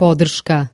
podrška.